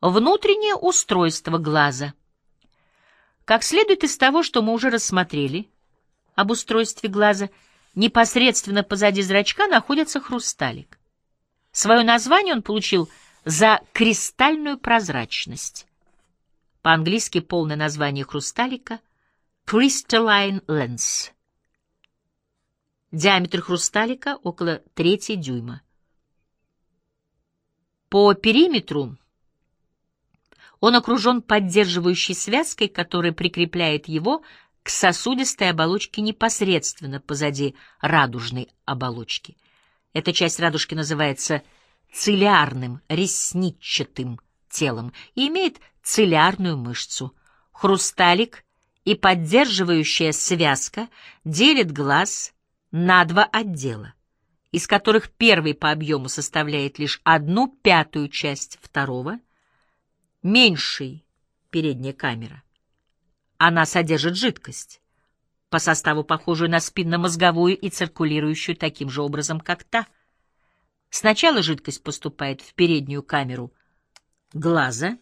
Внутреннее устройство глаза. Как следует из того, что мы уже рассмотрели об устройстве глаза, непосредственно позади зрачка находится хрусталик. Свое название он получил за кристальную прозрачность. По-английски полное название хрусталика — Crystalline Lens. Диаметр хрусталика около трети дюйма. По периметру он окружен поддерживающей связкой, которая прикрепляет его к сосудистой оболочке непосредственно позади радужной оболочки. Эта часть радужки называется цилиарным, ресничатым телом и имеет цилиарную мышцу. Хрусталик и поддерживающая связка делит глаз на два отдела, из которых первый по объему составляет лишь одну пятую часть второго — меньшей передняя камера. Она содержит жидкость, по составу похожую на спинномозговую и циркулирующую таким же образом, как та. Сначала жидкость поступает в переднюю камеру глаза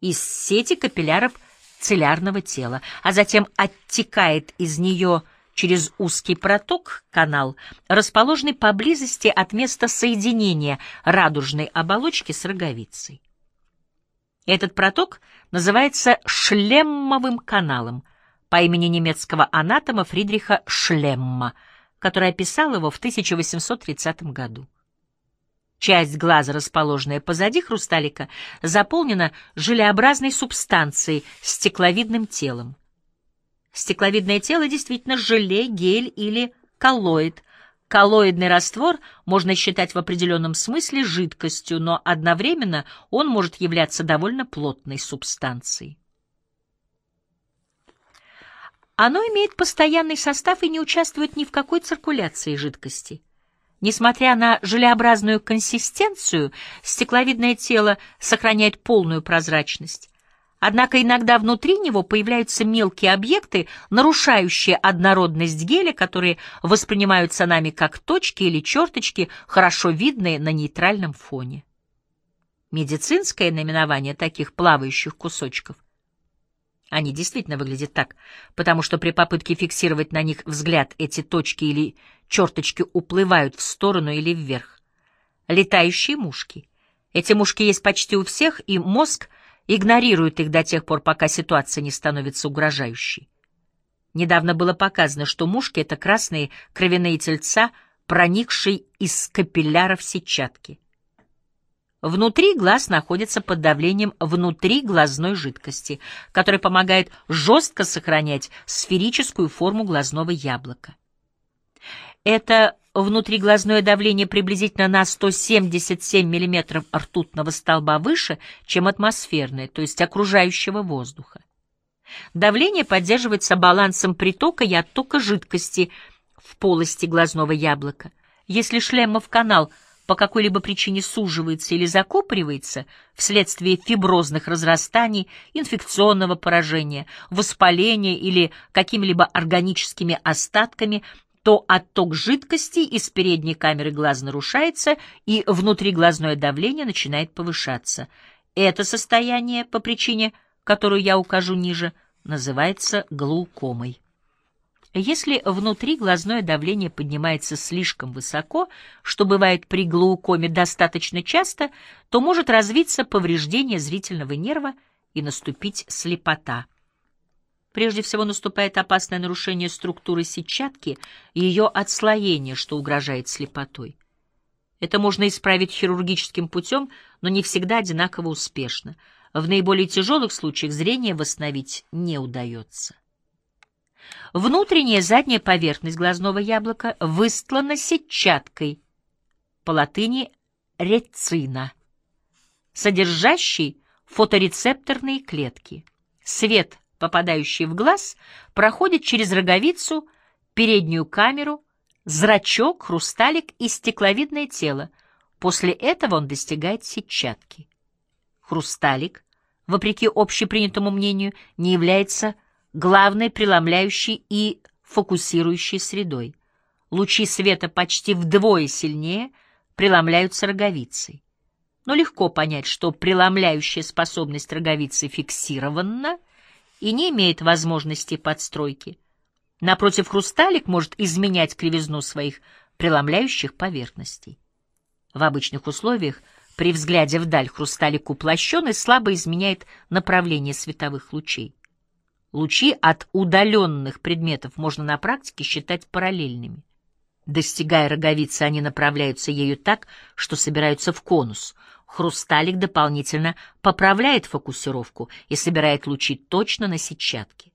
из сети капилляров цилярного тела, а затем оттекает из нее через узкий проток, канал, расположенный поблизости от места соединения радужной оболочки с роговицей. Этот проток называется Шлеммовым каналом по имени немецкого анатома Фридриха Шлемма, который описал его в 1830 году. Часть глаза, расположенная позади хрусталика, заполнена желеобразной субстанцией, стекловидным телом. Стекловидное тело действительно желе, гель или коллоид, Коллоидный раствор можно считать в определенном смысле жидкостью, но одновременно он может являться довольно плотной субстанцией. Оно имеет постоянный состав и не участвует ни в какой циркуляции жидкости. Несмотря на желеобразную консистенцию, стекловидное тело сохраняет полную прозрачность. Однако иногда внутри него появляются мелкие объекты, нарушающие однородность геля, которые воспринимаются нами как точки или черточки, хорошо видные на нейтральном фоне. Медицинское наименование таких плавающих кусочков они действительно выглядят так, потому что при попытке фиксировать на них взгляд эти точки или черточки уплывают в сторону или вверх. Летающие мушки. Эти мушки есть почти у всех, и мозг игнорируют их до тех пор, пока ситуация не становится угрожающей. Недавно было показано, что мушки — это красные кровяные тельца, проникшие из капилляров сетчатки. Внутри глаз находится под давлением внутри глазной жидкости, которая помогает жестко сохранять сферическую форму глазного яблока. Это внутриглазное давление приблизительно на 177 мм ртутного столба выше, чем атмосферное, то есть окружающего воздуха. Давление поддерживается балансом притока и оттока жидкости в полости глазного яблока. Если шлемов канал по какой-либо причине суживается или закупоривается вследствие фиброзных разрастаний, инфекционного поражения, воспаления или какими-либо органическими остатками, то отток жидкости из передней камеры глаз нарушается, и внутриглазное давление начинает повышаться. Это состояние, по причине, которую я укажу ниже, называется глаукомой. Если внутриглазное давление поднимается слишком высоко, что бывает при глаукоме достаточно часто, то может развиться повреждение зрительного нерва и наступить слепота. Прежде всего наступает опасное нарушение структуры сетчатки и ее отслоение, что угрожает слепотой. Это можно исправить хирургическим путем, но не всегда одинаково успешно. В наиболее тяжелых случаях зрение восстановить не удается. Внутренняя задняя поверхность глазного яблока выстлана сетчаткой, по латыни рецина, содержащей фоторецепторные клетки. Свет попадающий в глаз, проходит через роговицу, переднюю камеру, зрачок, хрусталик и стекловидное тело. После этого он достигает сетчатки. Хрусталик, вопреки общепринятому мнению, не является главной преломляющей и фокусирующей средой. Лучи света почти вдвое сильнее преломляются роговицей. но легко понять, что преломляющая способность роговицы фиксирована и не имеет возможности подстройки. Напротив, хрусталик может изменять кривизну своих преломляющих поверхностей. В обычных условиях при взгляде вдаль хрусталик уплощен и слабо изменяет направление световых лучей. Лучи от удаленных предметов можно на практике считать параллельными. Достигая роговицы, они направляются ею так, что собираются в конус. Хрусталик дополнительно поправляет фокусировку и собирает лучи точно на сетчатке.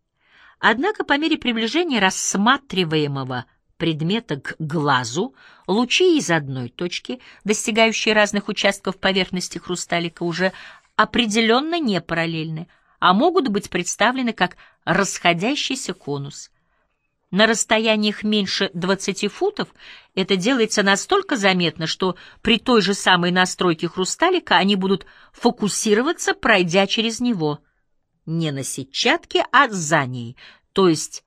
Однако по мере приближения рассматриваемого предмета к глазу, лучи из одной точки, достигающие разных участков поверхности хрусталика, уже определенно не параллельны, а могут быть представлены как расходящийся конус. На расстояниях меньше 20 футов это делается настолько заметно, что при той же самой настройке хрусталика они будут фокусироваться, пройдя через него. Не на сетчатке, а за ней, то есть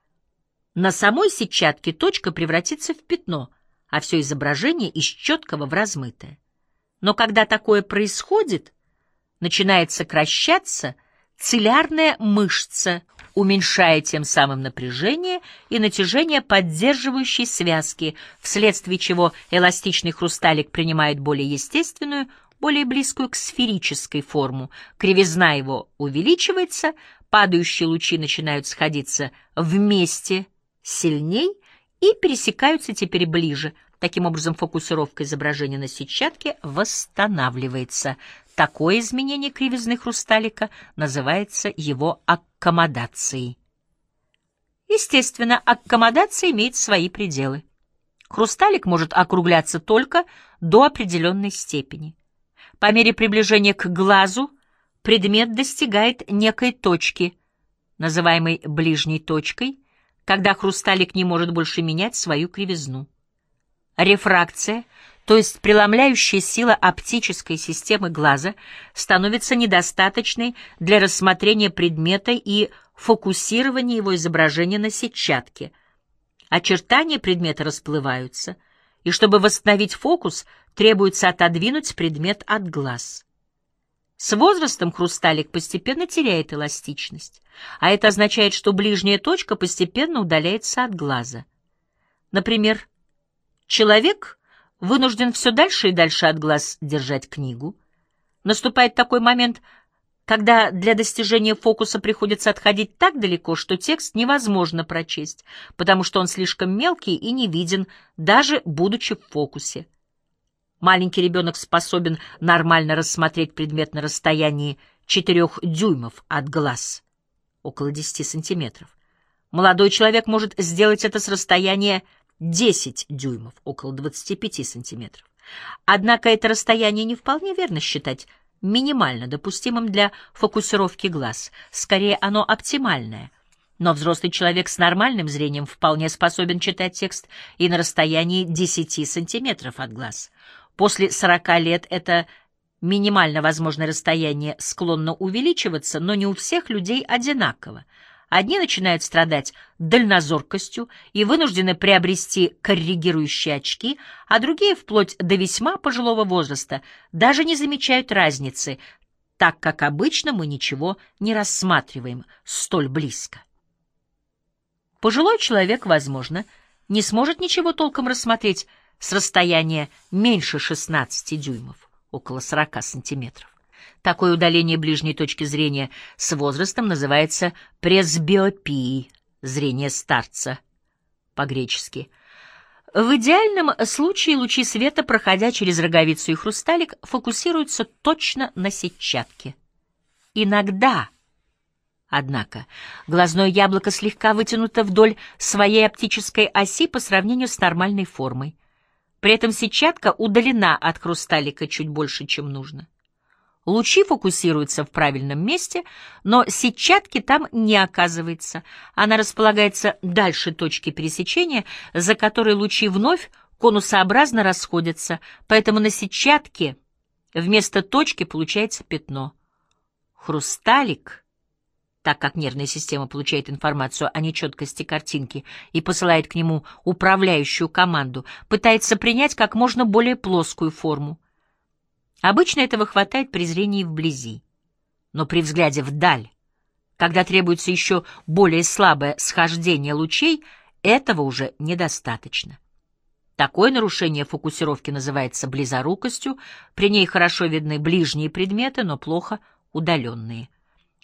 на самой сетчатке точка превратится в пятно, а все изображение из четкого в размытое. Но когда такое происходит, начинает сокращаться цилярная мышца, уменьшая тем самым напряжение и натяжение поддерживающей связки, вследствие чего эластичный хрусталик принимает более естественную, более близкую к сферической форму. Кривизна его увеличивается, падающие лучи начинают сходиться вместе сильней и пересекаются теперь ближе. Таким образом, фокусировка изображения на сетчатке восстанавливается. Такое изменение кривизны хрусталика называется его аккомодацией. Естественно, аккомодация имеет свои пределы. Хрусталик может округляться только до определенной степени. По мере приближения к глазу предмет достигает некой точки, называемой ближней точкой, когда хрусталик не может больше менять свою кривизну. Рефракция, то есть преломляющая сила оптической системы глаза, становится недостаточной для рассмотрения предмета и фокусирования его изображения на сетчатке. Очертания предмета расплываются, и чтобы восстановить фокус, требуется отодвинуть предмет от глаз. С возрастом хрусталик постепенно теряет эластичность, а это означает, что ближняя точка постепенно удаляется от глаза. Например, человек вынужден все дальше и дальше от глаз держать книгу. Наступает такой момент, когда для достижения фокуса приходится отходить так далеко, что текст невозможно прочесть, потому что он слишком мелкий и не виден, даже будучи в фокусе. Маленький ребенок способен нормально рассмотреть предмет на расстоянии 4 дюймов от глаз, около 10 сантиметров. Молодой человек может сделать это с расстояния 10 дюймов, около 25 сантиметров. Однако это расстояние не вполне верно считать минимально допустимым для фокусировки глаз. Скорее, оно оптимальное. Но взрослый человек с нормальным зрением вполне способен читать текст и на расстоянии 10 сантиметров от глаз. После 40 лет это минимально возможное расстояние склонно увеличиваться, но не у всех людей одинаково. Одни начинают страдать дальнозоркостью и вынуждены приобрести коррегирующие очки, а другие, вплоть до весьма пожилого возраста, даже не замечают разницы, так как обычно мы ничего не рассматриваем столь близко. Пожилой человек, возможно, не сможет ничего толком рассмотреть с расстояния меньше 16 дюймов, около 40 сантиметров. Такое удаление ближней точки зрения с возрастом называется пресбиопией, зрение старца, по-гречески. В идеальном случае лучи света, проходя через роговицу и хрусталик, фокусируются точно на сетчатке. Иногда, однако, глазное яблоко слегка вытянуто вдоль своей оптической оси по сравнению с нормальной формой. При этом сетчатка удалена от хрусталика чуть больше, чем нужно. Лучи фокусируются в правильном месте, но сетчатки там не оказывается. Она располагается дальше точки пересечения, за которой лучи вновь конусообразно расходятся, поэтому на сетчатке вместо точки получается пятно. Хрусталик — так как нервная система получает информацию о нечеткости картинки и посылает к нему управляющую команду, пытается принять как можно более плоскую форму. Обычно этого хватает при зрении вблизи. Но при взгляде вдаль, когда требуется еще более слабое схождение лучей, этого уже недостаточно. Такое нарушение фокусировки называется близорукостью, при ней хорошо видны ближние предметы, но плохо удаленные.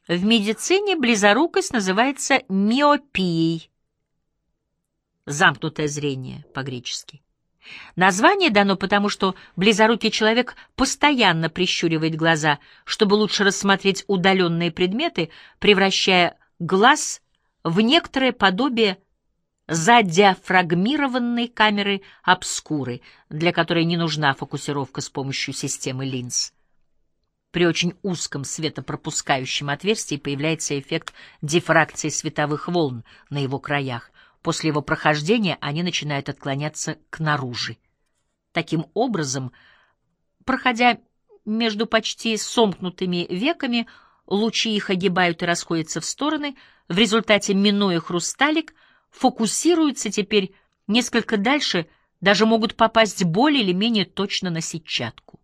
В медицине близорукость называется миопией, замкнутое зрение по-гречески. Название дано потому, что близорукий человек постоянно прищуривает глаза, чтобы лучше рассмотреть удаленные предметы, превращая глаз в некоторое подобие задиафрагмированной камеры обскуры, для которой не нужна фокусировка с помощью системы линз. При очень узком светопропускающем отверстии появляется эффект дифракции световых волн на его краях. После его прохождения они начинают отклоняться к наружи. Таким образом, проходя между почти сомкнутыми веками, лучи их огибают и расходятся в стороны, в результате, минуя хрусталик, фокусируются теперь несколько дальше, даже могут попасть более или менее точно на сетчатку.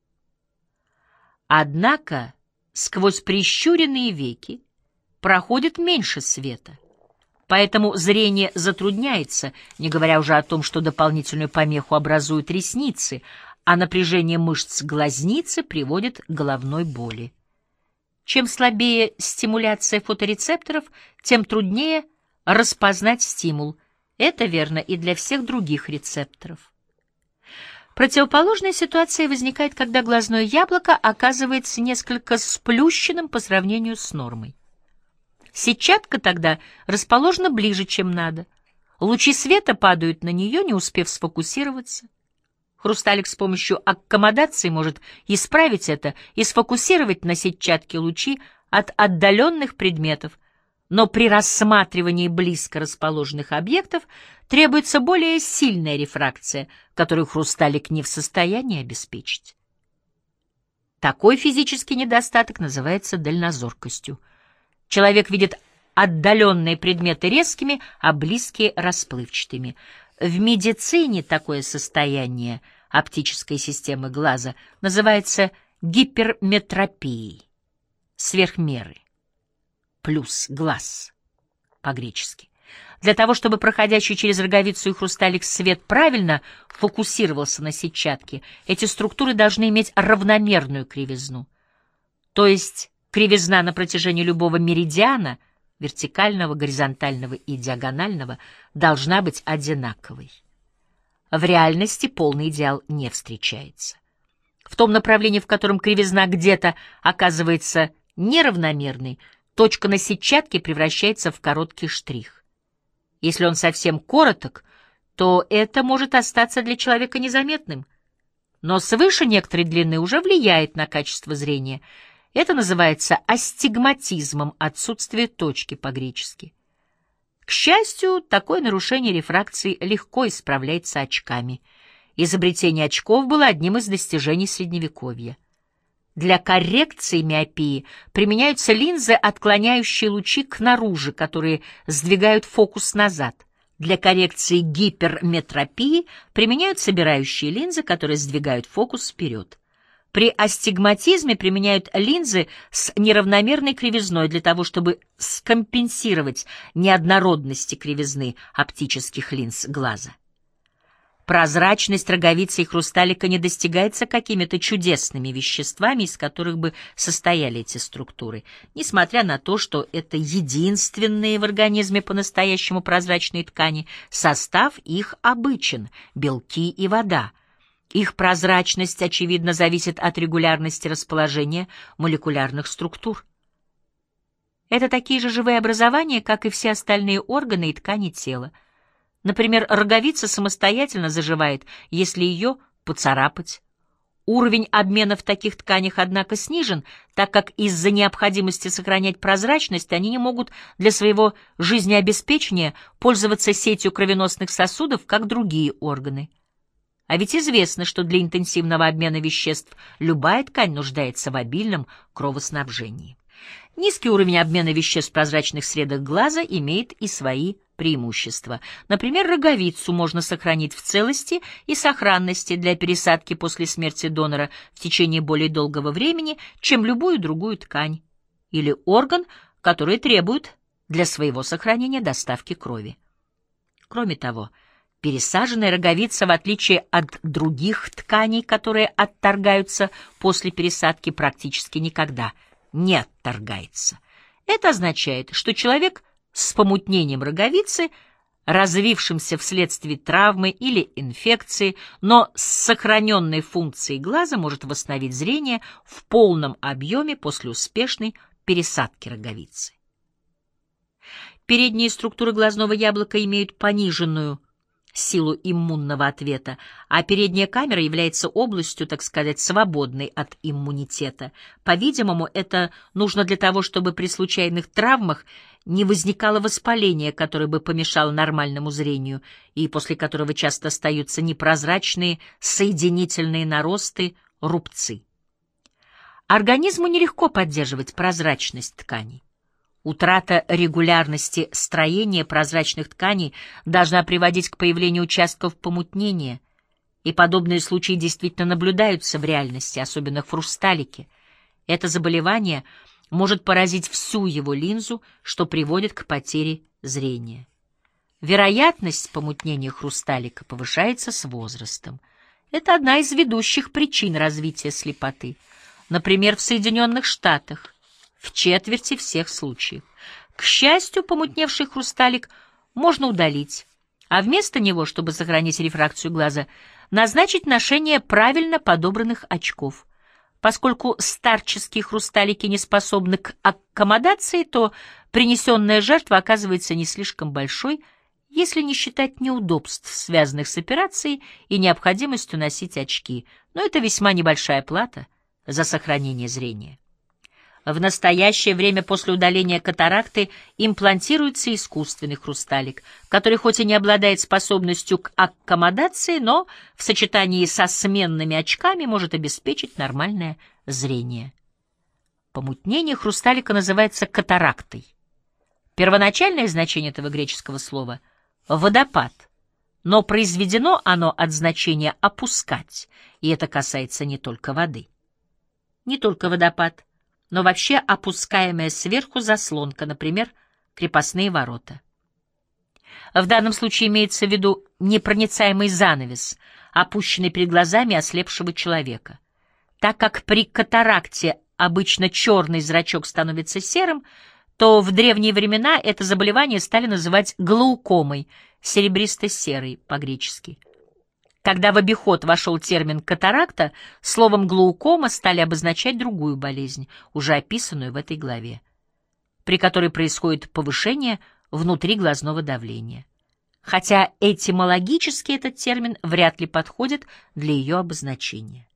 Однако сквозь прищуренные веки проходит меньше света, поэтому зрение затрудняется, не говоря уже о том, что дополнительную помеху образуют ресницы, а напряжение мышц глазницы приводит к головной боли. Чем слабее стимуляция фоторецепторов, тем труднее распознать стимул. Это верно и для всех других рецепторов. Противоположная ситуация возникает, когда глазное яблоко оказывается несколько сплющенным по сравнению с нормой. Сетчатка тогда расположена ближе, чем надо. Лучи света падают на нее, не успев сфокусироваться. Хрусталик с помощью аккомодации может исправить это и сфокусировать на сетчатке лучи от отдаленных предметов, но при рассматривании близко расположенных объектов требуется более сильная рефракция, которую хрусталик не в состоянии обеспечить. Такой физический недостаток называется дальнозоркостью. Человек видит отдаленные предметы резкими, а близкие — расплывчатыми. В медицине такое состояние оптической системы глаза называется гиперметропией, сверхмеры плюс глаз по-гречески. Для того, чтобы проходящий через роговицу и хрусталик свет правильно фокусировался на сетчатке, эти структуры должны иметь равномерную кривизну. То есть кривизна на протяжении любого меридиана, вертикального, горизонтального и диагонального, должна быть одинаковой. В реальности полный идеал не встречается. В том направлении, в котором кривизна где-то оказывается неравномерной, точка на сетчатке превращается в короткий штрих. Если он совсем короток, то это может остаться для человека незаметным, но свыше некоторой длины уже влияет на качество зрения. Это называется астигматизмом, отсутствие точки по-гречески. К счастью, такое нарушение рефракции легко исправляется очками. Изобретение очков было одним из достижений Средневековья. Для коррекции миопии применяются линзы, отклоняющие лучи к наружу, которые сдвигают фокус назад. Для коррекции гиперметропии применяют собирающие линзы, которые сдвигают фокус вперед. При астигматизме применяют линзы с неравномерной кривизной для того, чтобы скомпенсировать неоднородности кривизны оптических линз глаза. Прозрачность роговицы и хрусталика не достигается какими-то чудесными веществами, из которых бы состояли эти структуры, несмотря на то, что это единственные в организме по-настоящему прозрачные ткани, состав их обычен — белки и вода. Их прозрачность, очевидно, зависит от регулярности расположения молекулярных структур. Это такие же живые образования, как и все остальные органы и ткани тела — Например, роговица самостоятельно заживает, если ее поцарапать. Уровень обмена в таких тканях, однако, снижен, так как из-за необходимости сохранять прозрачность они не могут для своего жизнеобеспечения пользоваться сетью кровеносных сосудов, как другие органы. А ведь известно, что для интенсивного обмена веществ любая ткань нуждается в обильном кровоснабжении. Низкий уровень обмена веществ в прозрачных средах глаза имеет и свои преимущества. Например, роговицу можно сохранить в целости и сохранности для пересадки после смерти донора в течение более долгого времени, чем любую другую ткань или орган, который требует для своего сохранения доставки крови. Кроме того, пересаженная роговица, в отличие от других тканей, которые отторгаются после пересадки, практически никогда не отторгается. Это означает, что человек с помутнением роговицы, развившимся вследствие травмы или инфекции, но с сохраненной функцией глаза может восстановить зрение в полном объеме после успешной пересадки роговицы. Передние структуры глазного яблока имеют пониженную силу иммунного ответа, а передняя камера является областью, так сказать, свободной от иммунитета. По-видимому, это нужно для того, чтобы при случайных травмах не возникало воспаления, которое бы помешало нормальному зрению, и после которого часто остаются непрозрачные соединительные наросты, рубцы. Организму нелегко поддерживать прозрачность тканей. Утрата регулярности строения прозрачных тканей должна приводить к появлению участков помутнения, и подобные случаи действительно наблюдаются в реальности, особенно в хрусталике. Это заболевание может поразить всю его линзу, что приводит к потере зрения. Вероятность помутнения хрусталика повышается с возрастом. Это одна из ведущих причин развития слепоты. Например, в Соединенных Штатах в четверти всех случаев. К счастью, помутневший хрусталик можно удалить, а вместо него, чтобы сохранить рефракцию глаза, назначить ношение правильно подобранных очков. Поскольку старческие хрусталики не способны к аккомодации, то принесенная жертва оказывается не слишком большой, если не считать неудобств, связанных с операцией и необходимостью носить очки, но это весьма небольшая плата за сохранение зрения. В настоящее время после удаления катаракты имплантируется искусственный хрусталик, который хоть и не обладает способностью к аккомодации, но в сочетании со сменными очками может обеспечить нормальное зрение. Помутнение хрусталика называется катарактой. Первоначальное значение этого греческого слова — водопад, но произведено оно от значения «опускать», и это касается не только воды. Не только водопад — но вообще опускаемая сверху заслонка, например, крепостные ворота. В данном случае имеется в виду непроницаемый занавес, опущенный перед глазами ослепшего человека. Так как при катаракте обычно черный зрачок становится серым, то в древние времена это заболевание стали называть глаукомой, серебристо-серой по-гречески. Когда в обиход вошел термин «катаракта», словом «глаукома» стали обозначать другую болезнь, уже описанную в этой главе, при которой происходит повышение внутри глазного давления. Хотя этимологически этот термин вряд ли подходит для ее обозначения.